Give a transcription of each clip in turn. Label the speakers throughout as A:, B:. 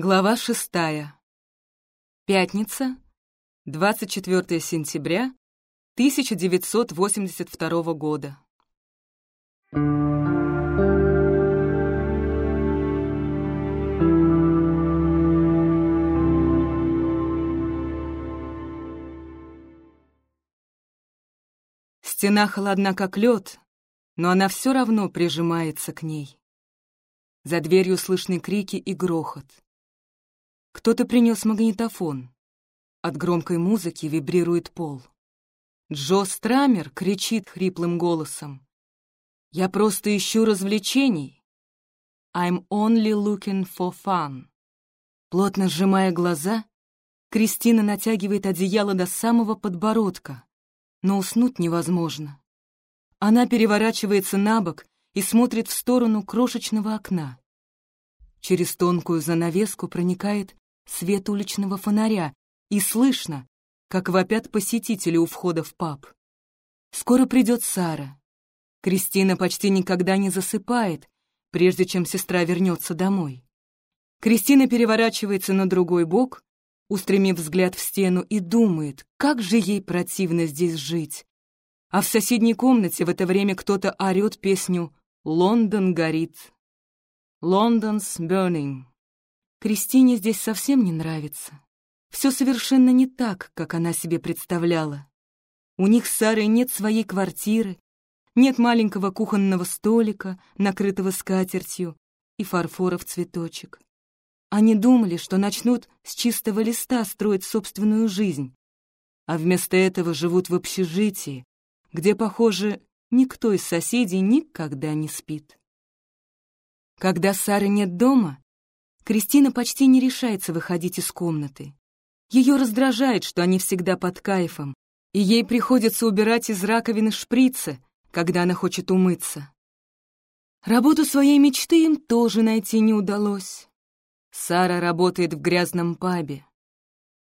A: Глава шестая. Пятница, 24 сентября 1982 года. Стена холодна, как лед, но она все равно прижимается к ней. За дверью слышны крики и грохот. Кто-то принес магнитофон. От громкой музыки вибрирует пол. Джо Страмер кричит хриплым голосом. «Я просто ищу развлечений. I'm only looking for fun». Плотно сжимая глаза, Кристина натягивает одеяло до самого подбородка, но уснуть невозможно. Она переворачивается на бок и смотрит в сторону крошечного окна. Через тонкую занавеску проникает свет уличного фонаря, и слышно, как вопят посетители у входа в паб. Скоро придет Сара. Кристина почти никогда не засыпает, прежде чем сестра вернется домой. Кристина переворачивается на другой бок, устремив взгляд в стену, и думает, как же ей противно здесь жить. А в соседней комнате в это время кто-то орёт песню «Лондон горит». «London's burning». Кристине здесь совсем не нравится. Все совершенно не так, как она себе представляла. У них с Сарой нет своей квартиры, нет маленького кухонного столика, накрытого скатертью, и фарфора цветочек. Они думали, что начнут с чистого листа строить собственную жизнь, а вместо этого живут в общежитии, где, похоже, никто из соседей никогда не спит. Когда Сары нет дома, Кристина почти не решается выходить из комнаты. Ее раздражает, что они всегда под кайфом, и ей приходится убирать из раковины шприцы, когда она хочет умыться. Работу своей мечты им тоже найти не удалось. Сара работает в грязном пабе.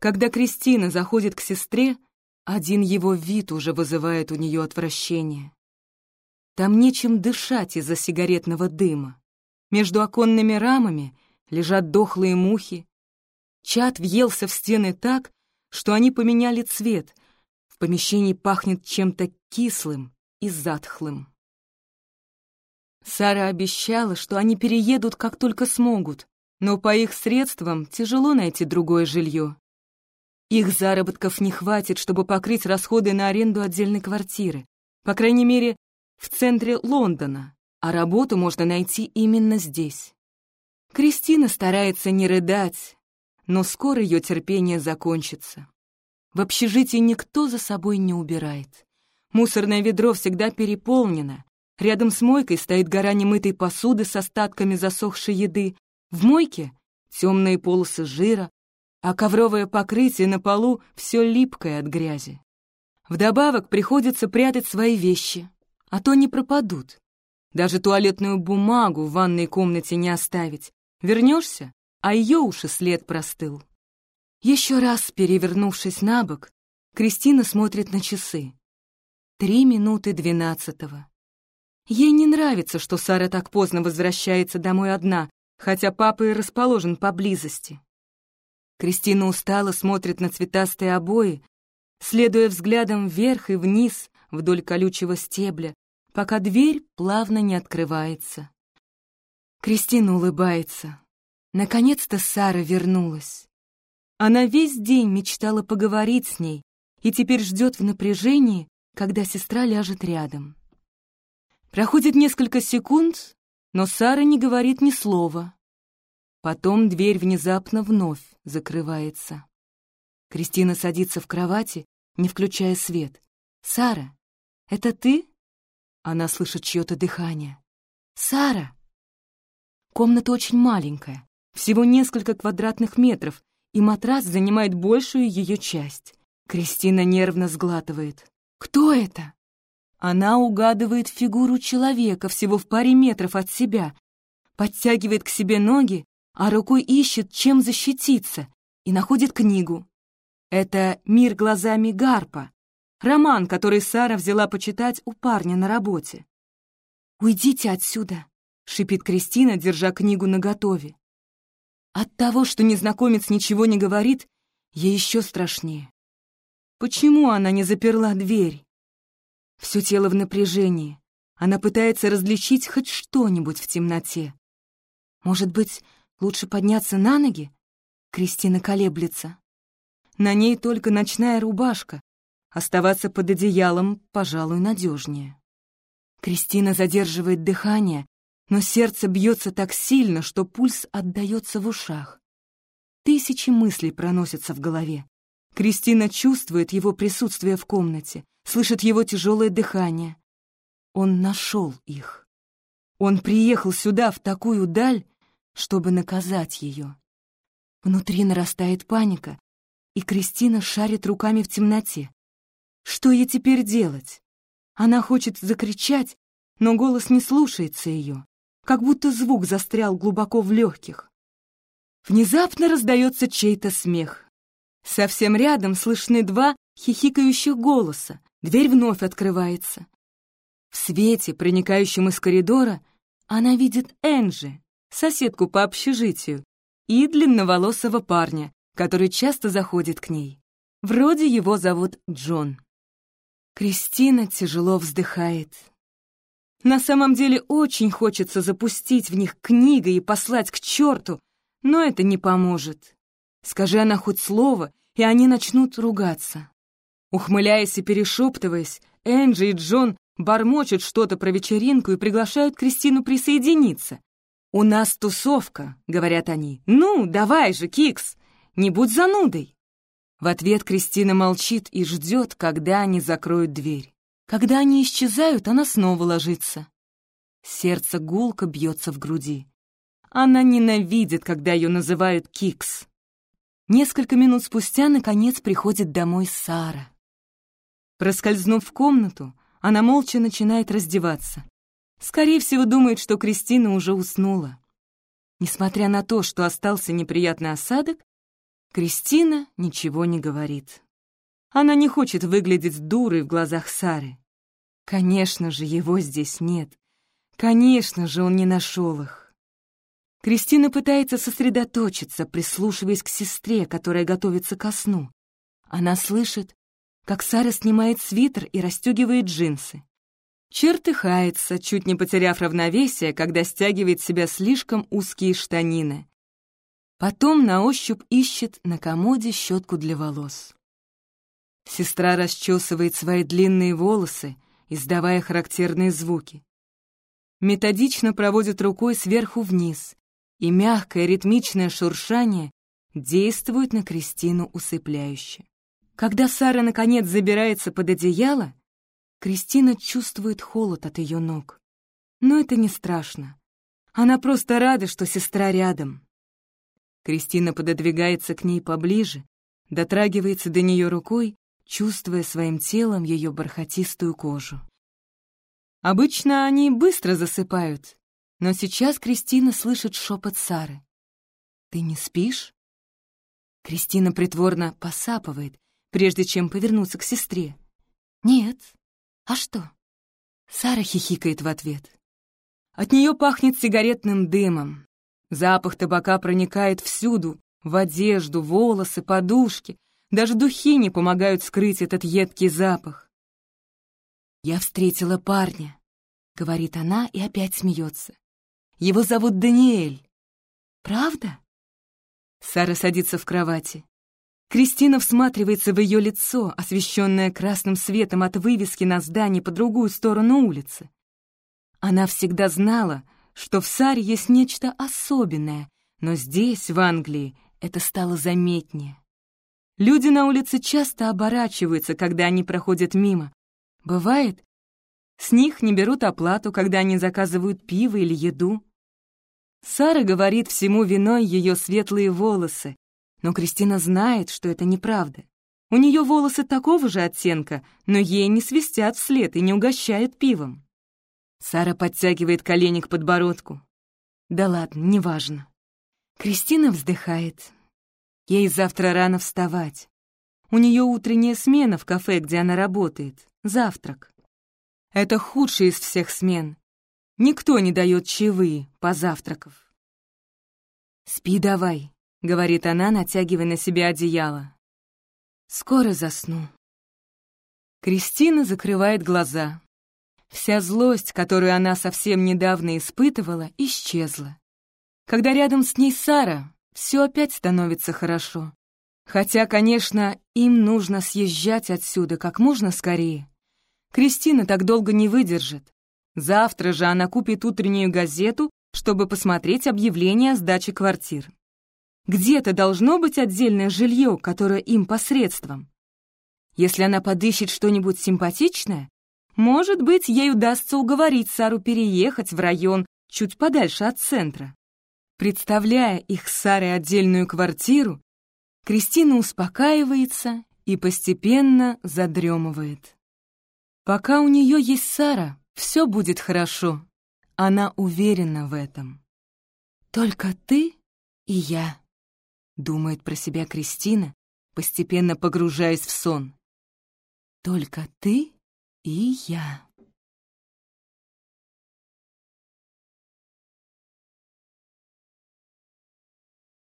A: Когда Кристина заходит к сестре, один его вид уже вызывает у нее отвращение. Там нечем дышать из-за сигаретного дыма. Между оконными рамами лежат дохлые мухи. Чат въелся в стены так, что они поменяли цвет. В помещении пахнет чем-то кислым и затхлым. Сара обещала, что они переедут, как только смогут, но по их средствам тяжело найти другое жилье. Их заработков не хватит, чтобы покрыть расходы на аренду отдельной квартиры, по крайней мере, в центре Лондона, а работу можно найти именно здесь. Кристина старается не рыдать, но скоро ее терпение закончится. В общежитии никто за собой не убирает. Мусорное ведро всегда переполнено. Рядом с мойкой стоит гора немытой посуды с остатками засохшей еды. В мойке темные полосы жира, а ковровое покрытие на полу все липкое от грязи. Вдобавок приходится прятать свои вещи, а то не пропадут. Даже туалетную бумагу в ванной комнате не оставить, Вернешься, а ее уж и след простыл. Еще раз перевернувшись на бок, Кристина смотрит на часы. Три минуты двенадцатого. Ей не нравится, что Сара так поздно возвращается домой одна, хотя папа и расположен поблизости. Кристина устало смотрит на цветастые обои, следуя взглядом вверх и вниз вдоль колючего стебля, пока дверь плавно не открывается. Кристина улыбается. Наконец-то Сара вернулась. Она весь день мечтала поговорить с ней и теперь ждет в напряжении, когда сестра ляжет рядом. Проходит несколько секунд, но Сара не говорит ни слова. Потом дверь внезапно вновь закрывается. Кристина садится в кровати, не включая свет. «Сара, это ты?» Она слышит чье-то дыхание. «Сара!» Комната очень маленькая, всего несколько квадратных метров, и матрас занимает большую ее часть. Кристина нервно сглатывает. «Кто это?» Она угадывает фигуру человека всего в паре метров от себя, подтягивает к себе ноги, а рукой ищет, чем защититься, и находит книгу. Это «Мир глазами Гарпа», роман, который Сара взяла почитать у парня на работе. «Уйдите отсюда», — шипит Кристина, держа книгу наготове. От того, что незнакомец ничего не говорит, ей еще страшнее. Почему она не заперла дверь? Все тело в напряжении. Она пытается различить хоть что-нибудь в темноте. Может быть, лучше подняться на ноги? Кристина колеблется. На ней только ночная рубашка. Оставаться под одеялом, пожалуй, надежнее. Кристина задерживает дыхание, но сердце бьется так сильно, что пульс отдается в ушах. Тысячи мыслей проносятся в голове. Кристина чувствует его присутствие в комнате, слышит его тяжелое дыхание. Он нашел их. Он приехал сюда, в такую даль, чтобы наказать ее. Внутри нарастает паника, и Кристина шарит руками в темноте. Что ей теперь делать? Она хочет закричать, но голос не слушается ее, как будто звук застрял глубоко в легких. Внезапно раздается чей-то смех. Совсем рядом слышны два хихикающих голоса. Дверь вновь открывается. В свете, проникающем из коридора, она видит Энджи, соседку по общежитию, и длинноволосого парня, который часто заходит к ней. Вроде его зовут Джон. Кристина тяжело вздыхает. На самом деле очень хочется запустить в них книгой и послать к черту, но это не поможет. Скажи она хоть слово, и они начнут ругаться. Ухмыляясь и перешептываясь, Энджи и Джон бормочут что-то про вечеринку и приглашают Кристину присоединиться. «У нас тусовка», — говорят они. «Ну, давай же, Кикс, не будь занудой». В ответ Кристина молчит и ждет, когда они закроют дверь. Когда они исчезают, она снова ложится. Сердце гулко бьется в груди. Она ненавидит, когда ее называют Кикс. Несколько минут спустя, наконец, приходит домой Сара. Проскользнув в комнату, она молча начинает раздеваться. Скорее всего, думает, что Кристина уже уснула. Несмотря на то, что остался неприятный осадок, Кристина ничего не говорит. Она не хочет выглядеть дурой в глазах Сары. Конечно же, его здесь нет. Конечно же, он не нашел их. Кристина пытается сосредоточиться, прислушиваясь к сестре, которая готовится ко сну. Она слышит, как Сара снимает свитер и расстегивает джинсы. Чертыхается, чуть не потеряв равновесие, когда стягивает себя слишком узкие штанины. Потом на ощупь ищет на комоде щетку для волос. Сестра расчесывает свои длинные волосы, издавая характерные звуки. Методично проводит рукой сверху вниз, и мягкое ритмичное шуршание действует на Кристину усыпляюще. Когда Сара, наконец, забирается под одеяло, Кристина чувствует холод от ее ног. Но это не страшно. Она просто рада, что сестра рядом. Кристина пододвигается к ней поближе, дотрагивается до нее рукой, чувствуя своим телом ее бархатистую кожу. Обычно они быстро засыпают, но сейчас Кристина слышит шепот Сары. «Ты не спишь?» Кристина притворно посапывает, прежде чем повернуться к сестре. «Нет. А что?» Сара хихикает в ответ. От нее пахнет сигаретным дымом. Запах табака проникает всюду, в одежду, волосы, подушки. Даже духи не помогают скрыть этот едкий запах. «Я встретила парня», — говорит она и опять смеется. Его зовут Даниэль. Правда? Сара садится в кровати. Кристина всматривается в ее лицо, освещенное красным светом от вывески на здании по другую сторону улицы. Она всегда знала, что в Саре есть нечто особенное, но здесь, в Англии, это стало заметнее. Люди на улице часто оборачиваются, когда они проходят мимо. Бывает, с них не берут оплату, когда они заказывают пиво или еду. Сара говорит всему виной ее светлые волосы, но Кристина знает, что это неправда. У нее волосы такого же оттенка, но ей не свистят вслед и не угощают пивом. Сара подтягивает колени к подбородку. Да ладно, неважно. Кристина вздыхает. Ей завтра рано вставать. У нее утренняя смена в кафе, где она работает. Завтрак. Это худший из всех смен. Никто не дает чаевые позавтракав. «Спи давай», — говорит она, натягивая на себя одеяло. «Скоро засну». Кристина закрывает глаза. Вся злость, которую она совсем недавно испытывала, исчезла. Когда рядом с ней Сара, все опять становится хорошо. Хотя, конечно, им нужно съезжать отсюда как можно скорее. Кристина так долго не выдержит. Завтра же она купит утреннюю газету, чтобы посмотреть объявление о сдаче квартир. Где-то должно быть отдельное жилье, которое им посредством. Если она подыщет что-нибудь симпатичное, может быть, ей удастся уговорить Сару переехать в район чуть подальше от центра. Представляя их с Сарой отдельную квартиру, Кристина успокаивается и постепенно задремывает. Пока у нее есть Сара, все будет хорошо. Она уверена в этом. «Только ты и я», — думает про себя Кристина, постепенно погружаясь в сон. «Только ты и я».